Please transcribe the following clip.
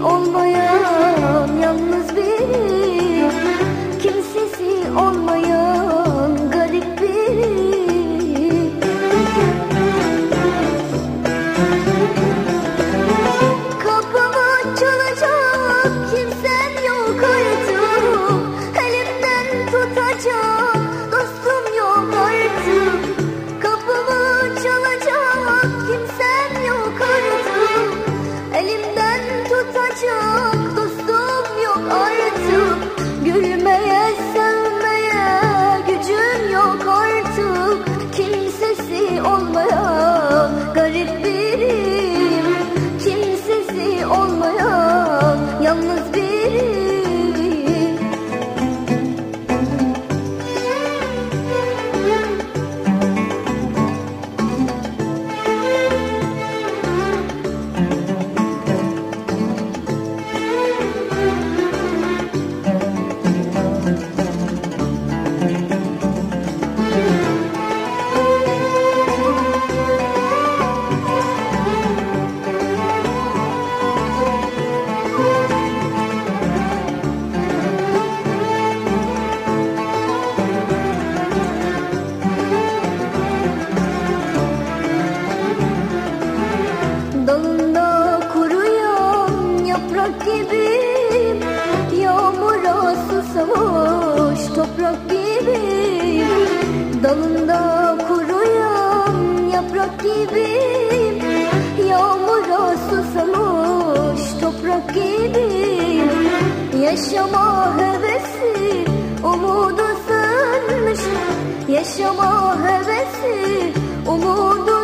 olmayan yalnız bir gibiyim Yağmura susamış toprak gibiyim Dalında kuruyan yaprak gibiyim Yağmura susamış toprak gibiyim Yaşama hevesi umudu sönmüş. Yaşama hevesi umudu